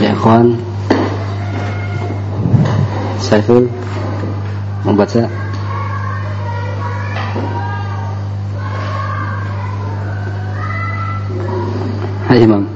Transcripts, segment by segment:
ya kawan Saiful membaca Hai Imam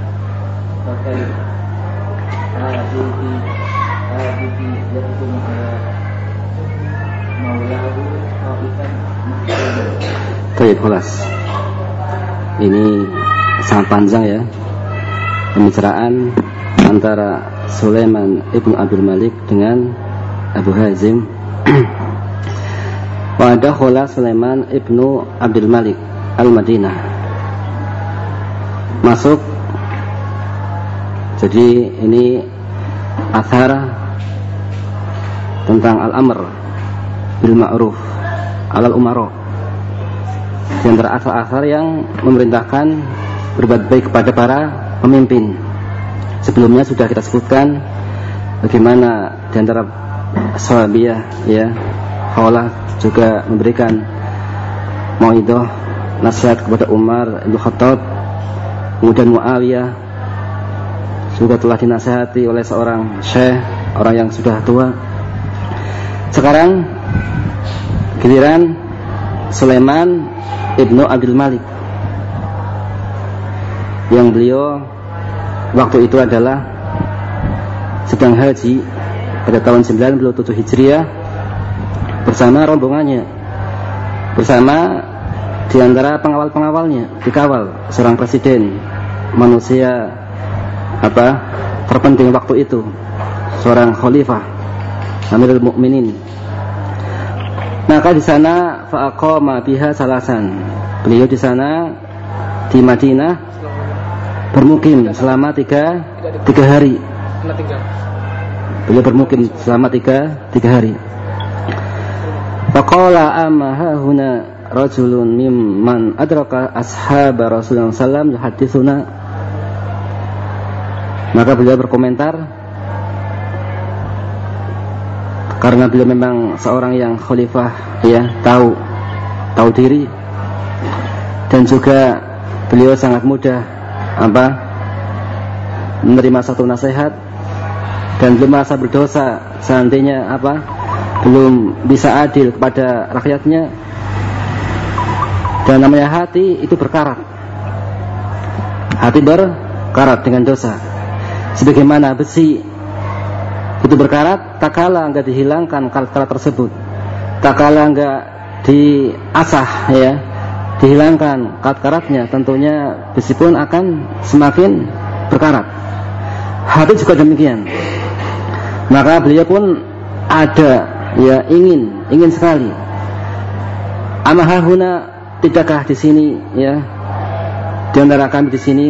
المشرك فكالعابد عابد يكتم على مولاه خائفا محزونا Baik, kelas. Ini sangat panjang ya. Pembicaraan antara Sulaiman ibnu Abdul Malik dengan Abu Hazim. Pada khola Sulaiman ibnu Abdul Malik al-Madinah. Masuk. jadi ini athar tentang al-amr bil ma'ruf alal umaro di antara asal-asal yang memerintahkan berbuat baik kepada para pemimpin. Sebelumnya sudah kita sebutkan bagaimana di antara sahabiyah ya, Khawlah juga memberikan mauidah nasihat kepada Umar Ibn Khattab kemudian Muawiyah juga telah dinasihati oleh seorang syekh orang yang sudah tua. Sekarang giliran Sulaiman Ibnu Abdul Malik yang beliau waktu itu adalah sedang haji pada tahun 97 Hijriah bersama rombongannya bersama di antara pengawal-pengawalnya dikawal seorang presiden manusia apa terpenting waktu itu seorang khalifah Amirul Mukminin maka di sana faqama biha salasan. Beliau di sana di Madinah bermukim selama tiga, tiga hari. Beliau bermukim selama tiga, tiga hari. Faqala amma huna rajulun mimman adraka ashab Rasulullah sallam yuhadditsuna maka beliau berkomentar karena beliau memang seorang yang khalifah ya tahu tahu diri dan juga beliau sangat mudah apa menerima satu nasihat dan belum merasa berdosa seandainya apa belum bisa adil kepada rakyatnya dan namanya hati itu berkarat. Hati berkarat dengan dosa sebagaimana besi itu berkarat tak kala enggak dihilangkan karat tersebut. Tak kala enggak diasah ya. Dihilangkan karat-karatnya tentunya besi pun akan semakin berkarat. Hati juga demikian. Maka beliau pun ada ya ingin ingin sekali. Amahahuna tidakkah di sini ya? Di antara kami di sini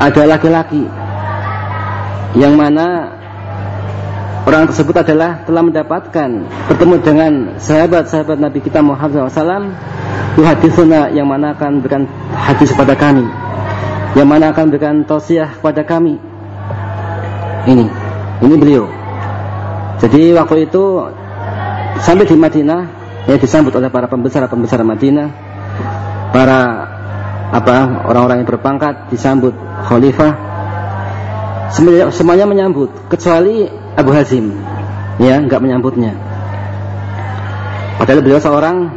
ada laki-laki yang mana orang tersebut adalah telah mendapatkan bertemu dengan sahabat-sahabat Nabi kita Muhammad SAW yuhadithuna yang mana akan berikan hadis kepada kami yang mana akan berikan tausiah kepada kami. Ini ini beliau. Jadi waktu itu sampai di Madinah ya disambut oleh para pembesar-pembesar Madinah para apa orang-orang yang berpangkat disambut khalifah. Semuanya menyambut kecuali Abu Hazim. Ya nggak menyambutnya. Padahal beliau seorang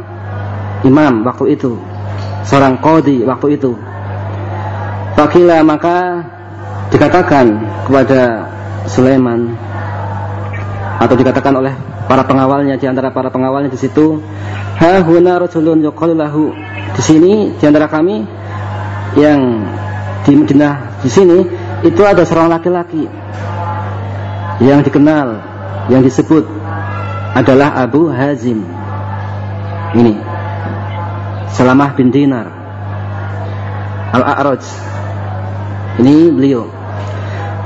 imam waktu itu seorang kodi waktu itu. Fakila maka dikatakan kepada Sulaiman atau dikatakan oleh para pengawalnya di antara para pengawalnya di situ ha huna rajulun yuqalu di sini di antara kami yang di Madinah di sini itu ada seorang laki-laki yang dikenal yang disebut adalah Abu Hazim ini Salamah bin Dinar Al-A'raj ini beliau.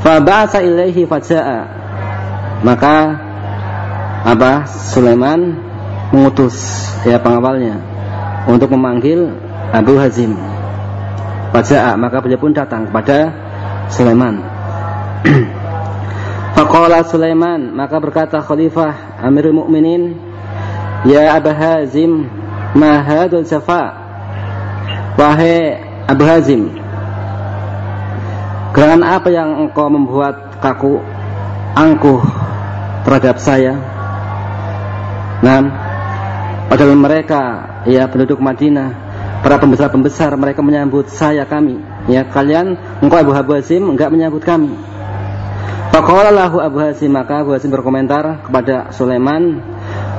Fabasa ilaihi faja'a. Maka apa? Sulaiman mengutus ya pengawalnya untuk memanggil Abu Hazim. Faja'a, maka beliau pun datang kepada Sulaiman. Faqala Sulaiman, maka berkata Khalifah Amirul Mukminin, "Ya Abu Hazim, ma hadzal safa?" Wahai Abu Hazim, Gerangan apa yang engkau membuat kaku angkuh terhadap saya? Nah, padahal mereka ya penduduk Madinah, para pembesar-pembesar mereka menyambut saya kami. Ya kalian engkau Abu Hazim enggak menyambut kami. Faqala lahu Abu Hazim maka Abu Hazim berkomentar kepada Sulaiman,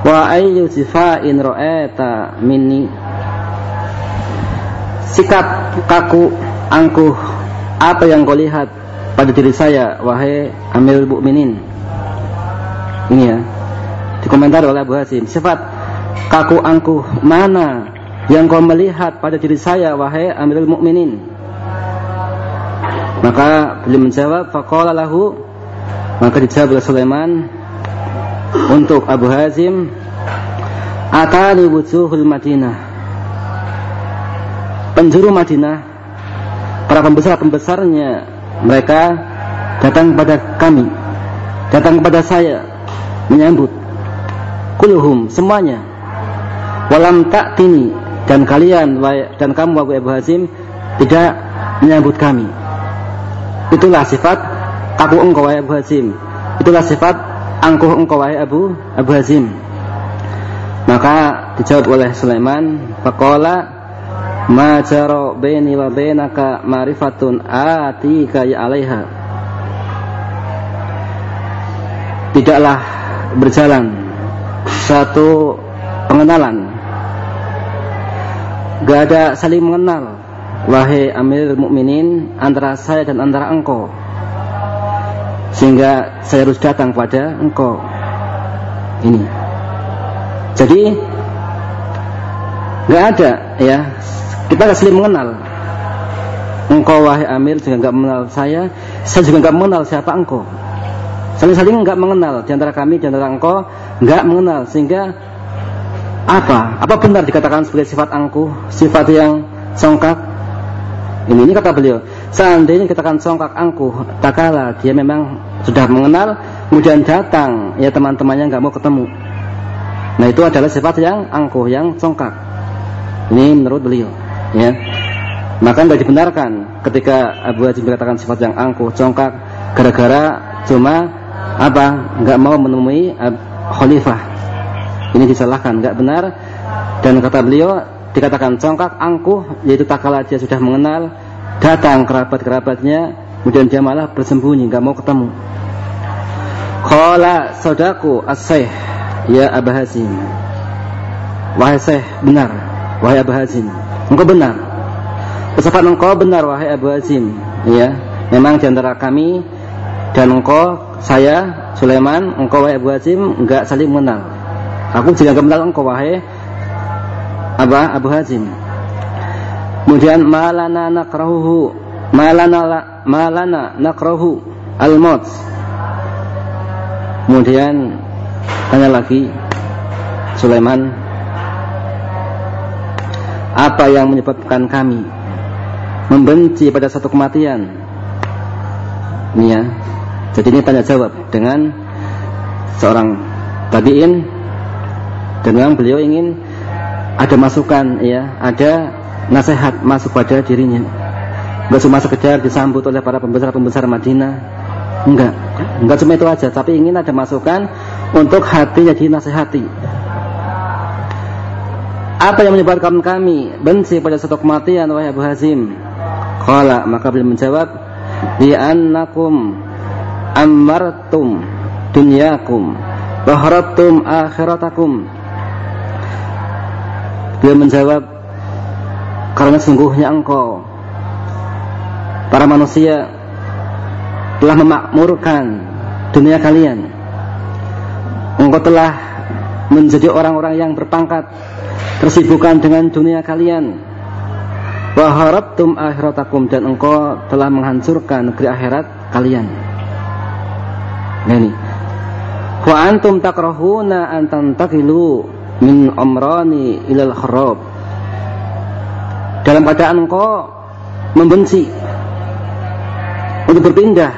"Wa ayyu sifa'in ra'ata minni?" Sikap kaku angkuh apa yang kau lihat pada diri saya wahai Amirul Mukminin ini ya dikomentar oleh Abu Hasim sifat kaku angkuh mana yang kau melihat pada diri saya wahai Amirul Mukminin? Maka beliau menjawab faqala lahu. Maka dijawab oleh Sulaiman untuk Abu Hazim atani wujuhul Madinah. Penjuru Madinah para pembesar-pembesarnya mereka datang kepada kami datang kepada saya menyambut kulhum semuanya. Walam tak tini dan kalian dan kamu Abu Abu Hazim tidak menyambut kami. Itulah sifat kaku engkau wahai Abu Hazim. Itulah sifat angkuh engkau wahai Abu Abu Hazim. Maka dijawab oleh Sulaiman faqala ma jara baini wa bainaka ma'rifatun atika ya alaiha. Tidaklah berjalan satu pengenalan. Gak ada saling mengenal wahai Amir Mukminin antara saya dan antara engkau. Sehingga saya harus datang pada engkau. Ini. Jadi nggak ada ya. Kita nggak saling mengenal. Engkau wahai Amir juga nggak mengenal saya, saya juga nggak mengenal siapa engkau. Saling-saling nggak mengenal di antara kami, di antara engkau nggak mengenal sehingga apa? Apa benar dikatakan sebagai sifat angkuh, sifat yang songkak? Ini, ini kata beliau. Seandainya dikatakan songkak angkuh, tak kalah dia memang sudah mengenal, kemudian datang, ya teman-temannya nggak mau ketemu. Nah itu adalah sifat yang angkuh, yang songkak. Ini menurut beliau ya maka tidak dibenarkan ketika Abu Hazim mengatakan sifat yang angkuh congkak gara-gara cuma apa? Nggak mau menemui khalifah. Ini disalahkan nggak benar. Dan kata beliau dikatakan congkak angkuh yaitu tak kala dia sudah mengenal datang kerabat-kerabatnya kemudian dia malah bersembunyi nggak mau ketemu. Kala saudaku as ya Abu Hazim. Wahai Syekh benar. Wahai Abu Hazim. Engkau benar. Ucapan engkau benar wahai Abu Azim. Ya, memang di antara kami dan engkau, saya Sulaiman, engkau wahai Abu Azim enggak saling mengenal. Aku enggak mengenal engkau wahai apa Abu Hazim. Kemudian malana nakrahu malana malana nakrahu al-maut. Kemudian tanya lagi Sulaiman, apa yang menyebabkan kami membenci pada satu kematian? Ini ya. Jadi ini tanya jawab dengan seorang tabiin dan memang beliau ingin ada masukan ya, ada nasihat masuk pada dirinya. Enggak cuma sekedar disambut oleh para pembesar-pembesar Madinah. Enggak. Enggak cuma itu aja, tapi ingin ada masukan untuk hati jadi nasihati. Apa yang menyebabkan kami benci pada satu kematian wahai Abu Hazim? Qala maka beliau menjawab, "Li annakum amartum dunyakum wa akhiratakum." Beliau menjawab, "Karena sungguhnya engkau para manusia telah memakmurkan dunia kalian. Engkau telah menjadi orang-orang yang berpangkat tersibukkan dengan dunia kalian waharabtum akhiratakum dan engkau telah menghancurkan negeri akhirat kalian ini wa antum takrahuna an tantakilu min amrani ilal kharab dalam keadaan engkau membenci untuk berpindah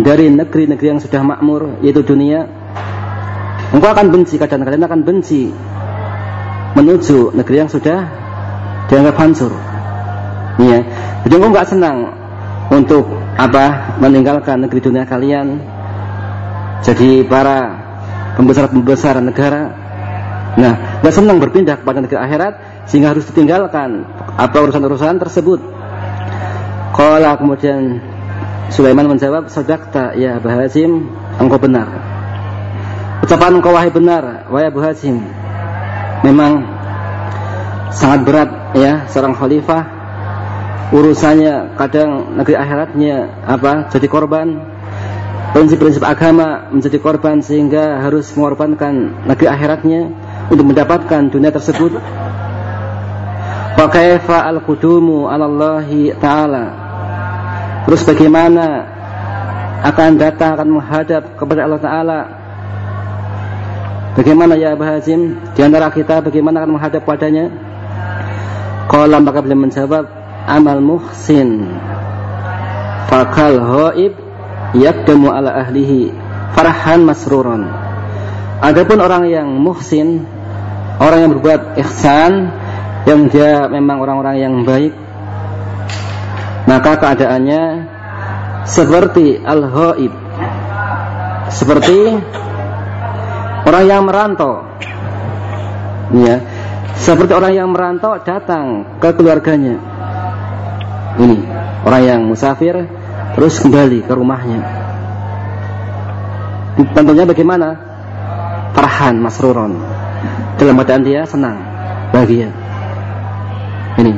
dari negeri-negeri yang sudah makmur yaitu dunia engkau akan benci kadang kalian akan benci menuju negeri yang sudah dianggap hancur. Ya. Jadi engkau nggak senang untuk apa meninggalkan negeri dunia kalian. Jadi para pembesar-pembesar negara, nah nggak senang berpindah kepada negeri akhirat sehingga harus ditinggalkan apa urusan-urusan tersebut. Kalau kemudian Sulaiman menjawab, "Sadaqta ya Abu Hazim, engkau benar." Ucapan engkau wahai benar, wahai Abu Hazim memang sangat berat ya seorang khalifah urusannya kadang negeri akhiratnya apa jadi korban prinsip-prinsip agama menjadi korban sehingga harus mengorbankan negeri akhiratnya untuk mendapatkan dunia tersebut wa kaifa al-qudumu 'ala Allah taala terus bagaimana akan datang akan menghadap kepada Allah taala Bagaimana ya Abu Hazim? Di antara kita bagaimana akan menghadap padanya? Qala maka beliau menjawab, amal muhsin fakal hoib yakdamu ala ahlihi farhan masruron. Adapun orang yang muhsin, orang yang berbuat ihsan, yang dia memang orang-orang yang baik, maka keadaannya seperti al-hoib, seperti Orang yang merantau. Ya. Seperti orang yang merantau datang ke keluarganya. Ini, orang yang musafir terus kembali ke rumahnya. Tentunya bagaimana? Farhan masruron. Dalam keadaan dia senang, bahagia. Ini.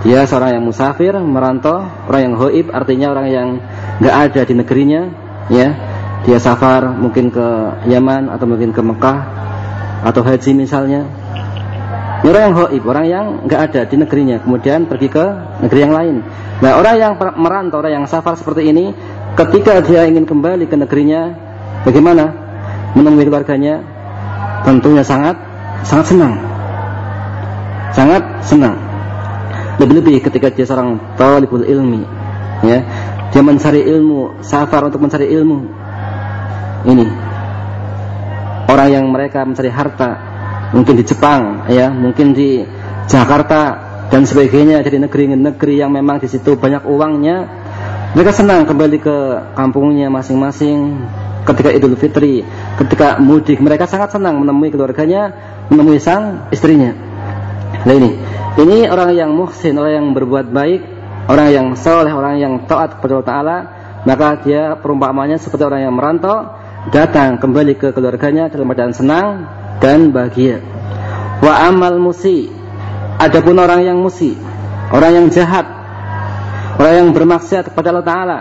Dia seorang yang musafir, merantau, orang yang hoib artinya orang yang nggak ada di negerinya, ya dia safar mungkin ke Yaman atau mungkin ke Mekah atau haji misalnya orang yang hoib, orang yang nggak ada di negerinya kemudian pergi ke negeri yang lain. Nah orang yang merantau, orang yang safar seperti ini ketika dia ingin kembali ke negerinya bagaimana? Menemui keluarganya tentunya sangat sangat senang. Sangat senang. Lebih-lebih ketika dia seorang talibul ilmi ya. Dia mencari ilmu safar untuk mencari ilmu. Ini. Orang yang mereka mencari harta mungkin di Jepang ya. Mungkin di Jakarta dan sebagainya. Jadi negeri-negeri yang memang di situ banyak uangnya. Mereka senang kembali ke kampungnya masing-masing. Ketika Idul Fitri ketika mudik mereka sangat senang menemui keluarganya menemui sang istrinya. Nah ini. Ini orang yang muhsin orang yang berbuat baik orang yang soleh orang yang taat kepada Allah Taala maka dia perumpamannya seperti orang yang merantau datang kembali ke keluarganya dalam keadaan senang dan bahagia. Wa amal musi, adapun orang yang musi, orang yang jahat, orang yang bermaksiat kepada Allah Taala.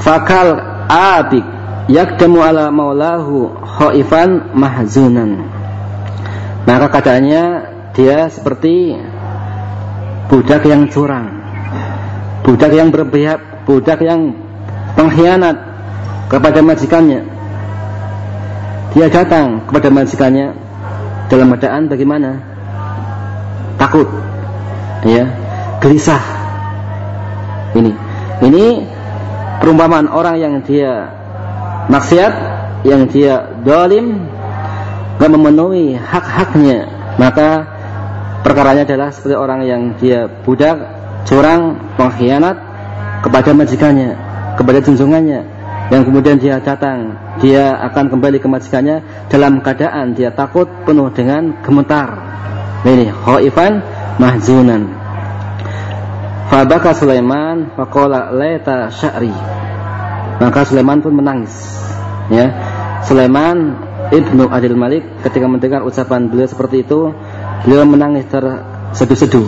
Fakal abik yakdamu ala maulahu khaifan mahzunan. Maka katanya dia seperti budak yang curang, budak yang berpihak, budak yang pengkhianat, kepada majikannya. Dia datang kepada majikannya dalam keadaan bagaimana? Takut, ya, gelisah. Ini, ini perumpamaan orang yang dia maksiat, yang dia dolim, gak memenuhi hak-haknya, maka perkaranya adalah seperti orang yang dia budak, curang, pengkhianat kepada majikannya, kepada junjungannya, yang kemudian dia datang, dia akan kembali ke majikannya dalam keadaan dia takut penuh dengan gemetar. Ini khaifan mahzunan. Fabaka Sulaiman faqala laita sya'ri. Maka Sulaiman pun menangis. Ya. Sulaiman Ibnu Adil Malik ketika mendengar ucapan beliau seperti itu, beliau menangis terseduh-seduh.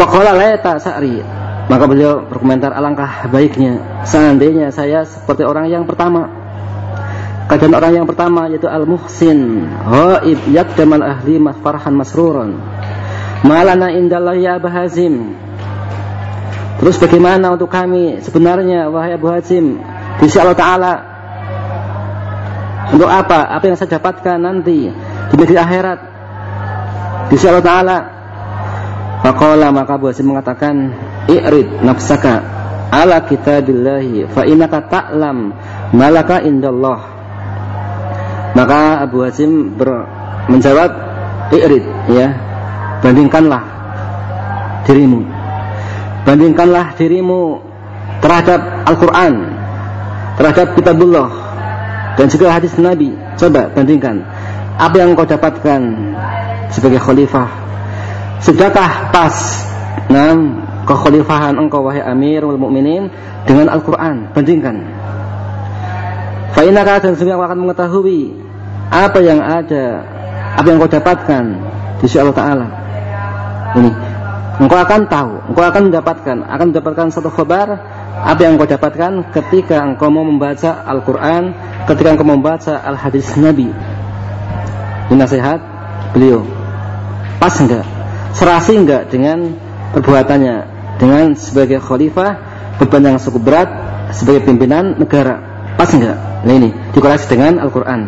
Faqala laita sya'ri. Maka beliau berkomentar alangkah baiknya seandainya saya seperti orang yang pertama. Keadaan orang yang pertama yaitu al-muhsin, ghaib yakdamal ahli farhan masruran. Malana indallah ya Abu Hazim. Terus bagaimana untuk kami sebenarnya wahai Abu Hazim sisi Allah Taala? Untuk apa? Apa yang saya dapatkan nanti di negeri akhirat? Sisi Allah Taala. Faqala maka Abu Hazim mengatakan i'rid nafsaka ala kitabillahi fa innaka ta'lam malaka indallah. Maka Abu Hazim ber, menjawab i'rid ya bandingkanlah dirimu. Bandingkanlah dirimu terhadap Al-Qur'an terhadap kitabullah dan juga hadis Nabi. Coba bandingkan apa yang kau dapatkan sebagai khalifah sudahkah pas nah kekhalifahan engkau wahai Amirul Mukminin dengan Al-Qur'an. Bandingkan. Fa innaka dan sungguh akan mengetahui apa yang ada, apa yang kau dapatkan di sisi Allah Taala. Ini, engkau akan tahu, engkau akan mendapatkan, akan mendapatkan satu kabar apa yang engkau dapatkan ketika engkau mau membaca Al-Quran, ketika engkau membaca Al-Hadis Nabi. Ini nasihat beliau. Pas enggak? Serasi enggak dengan perbuatannya? dengan sebagai khalifah beban yang cukup berat sebagai pimpinan negara. Pas enggak? Nah ini dikorelasi dengan Al-Qur'an.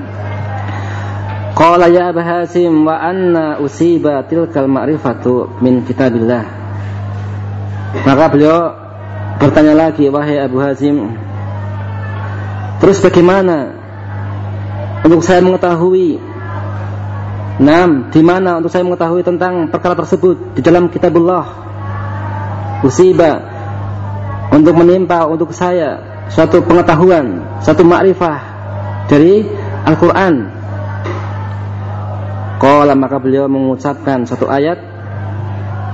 Qala ya Abu Hasim wa anna usiba tilkal ma'rifatu min kitabillah. Maka beliau bertanya lagi wahai Abu Hazim Terus bagaimana untuk saya mengetahui Nam, di mana untuk saya mengetahui tentang perkara tersebut di dalam kitabullah usiba untuk menimpa untuk saya suatu pengetahuan, satu makrifah dari Al-Qur'an. Qala maka beliau mengucapkan satu ayat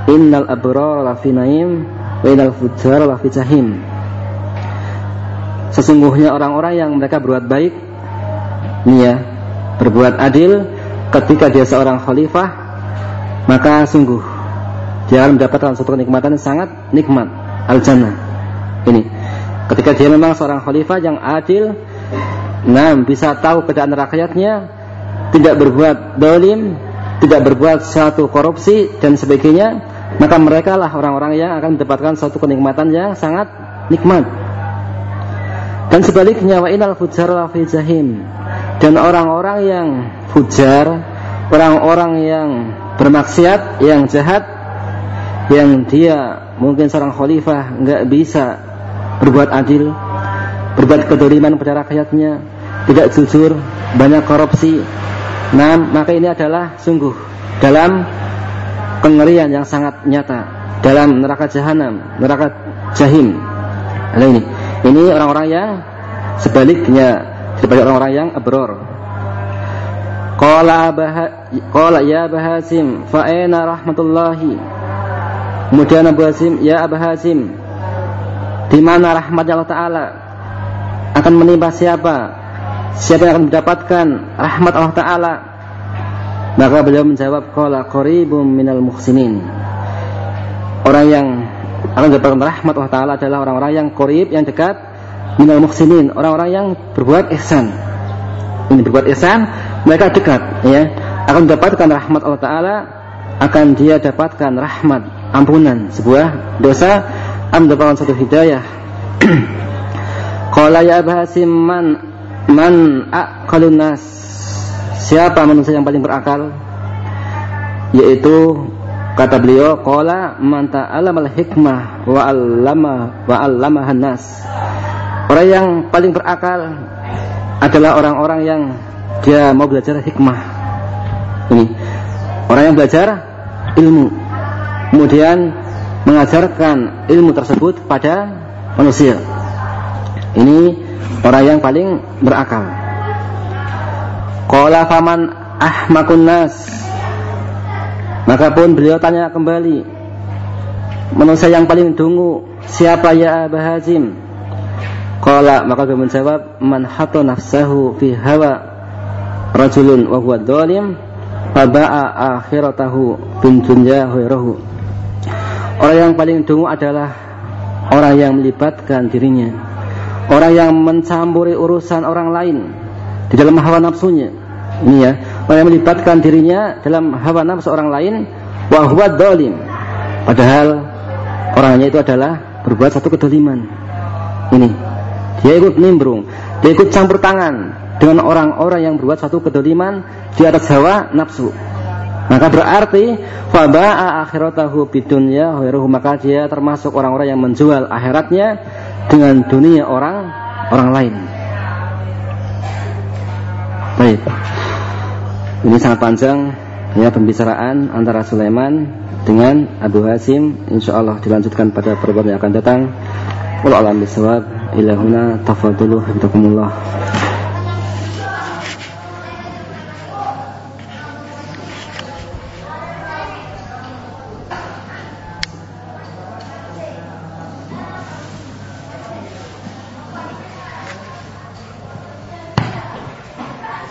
Innal abrar lafi naim wa innal fujjar lafi jahim. Sesungguhnya orang-orang yang mereka berbuat baik ini ya, berbuat adil ketika dia seorang khalifah maka sungguh dia akan mendapatkan suatu kenikmatan yang sangat nikmat al-jannah. Ini. Ketika dia memang seorang khalifah yang adil, nah bisa tahu keadaan rakyatnya, tidak berbuat dolim, tidak berbuat suatu korupsi dan sebagainya, maka mereka lah orang-orang yang akan mendapatkan suatu kenikmatan yang sangat nikmat. Dan sebaliknya wa inal fujar la fi jahim. Dan orang-orang yang fujar, orang-orang yang bermaksiat, yang jahat yang dia mungkin seorang khalifah nggak bisa berbuat adil, berbuat kedoliman pada rakyatnya, tidak jujur, banyak korupsi. Nah, maka ini adalah sungguh dalam kengerian yang sangat nyata dalam neraka jahanam, neraka jahim. Nah, ini, ini orang-orang yang sebaliknya daripada orang-orang yang abror. Qala qala ya bahasim fa aina rahmatullahi Kemudian Abu Hasim, ya Abu Hasim, di mana rahmat Allah Taala akan menimpa siapa? Siapa yang akan mendapatkan rahmat Allah Taala? Maka beliau menjawab, "Qala qaribum minal muhsinin." Orang yang akan mendapatkan rahmat Allah Taala adalah orang-orang yang qarib, yang dekat minal muhsinin, orang-orang yang berbuat ihsan. Ini berbuat ihsan, mereka dekat ya, akan mendapatkan rahmat Allah Taala, akan dia dapatkan rahmat ampunan sebuah dosa am mendapatkan satu hidayah Qala ya Abu Hasim man man aqalun Siapa manusia yang paling berakal? Yaitu kata beliau qala man ta'allama al-hikmah wa 'allama wa 'allamahan nas. Orang yang paling berakal adalah orang-orang yang dia mau belajar hikmah. Ini orang yang belajar ilmu kemudian mengajarkan ilmu tersebut pada manusia. Ini orang yang paling berakal. Qala faman ahmakun nas. Maka pun beliau tanya kembali. Manusia yang paling dungu siapa ya Abu Hazim? Qala maka dia menjawab man hatta nafsahu fi hawa rajulun wa huwa dhalim faba'a akhiratahu bin dunya huirahu. Orang yang paling dungu adalah orang yang melibatkan dirinya orang yang mencampuri urusan orang lain di dalam hawa nafsunya. Ini ya, orang yang melibatkan dirinya dalam hawa nafsu orang lain wa huwa Padahal orangnya itu adalah berbuat satu kedoliman. Ini, dia ikut nimbrung, dia ikut campur tangan dengan orang-orang yang berbuat satu kedoliman di atas hawa nafsu. Maka berarti faba'a akhiratahu bidunya maka dia termasuk orang-orang yang menjual akhiratnya dengan dunia orang orang lain. Baik. Ini sangat panjang ya pembicaraan antara Sulaiman dengan Abu Hasim. Insya Allah dilanjutkan pada pertemuan yang akan datang. Wallahu bishawab. Ilahuna tafadhalu hafizakumullah.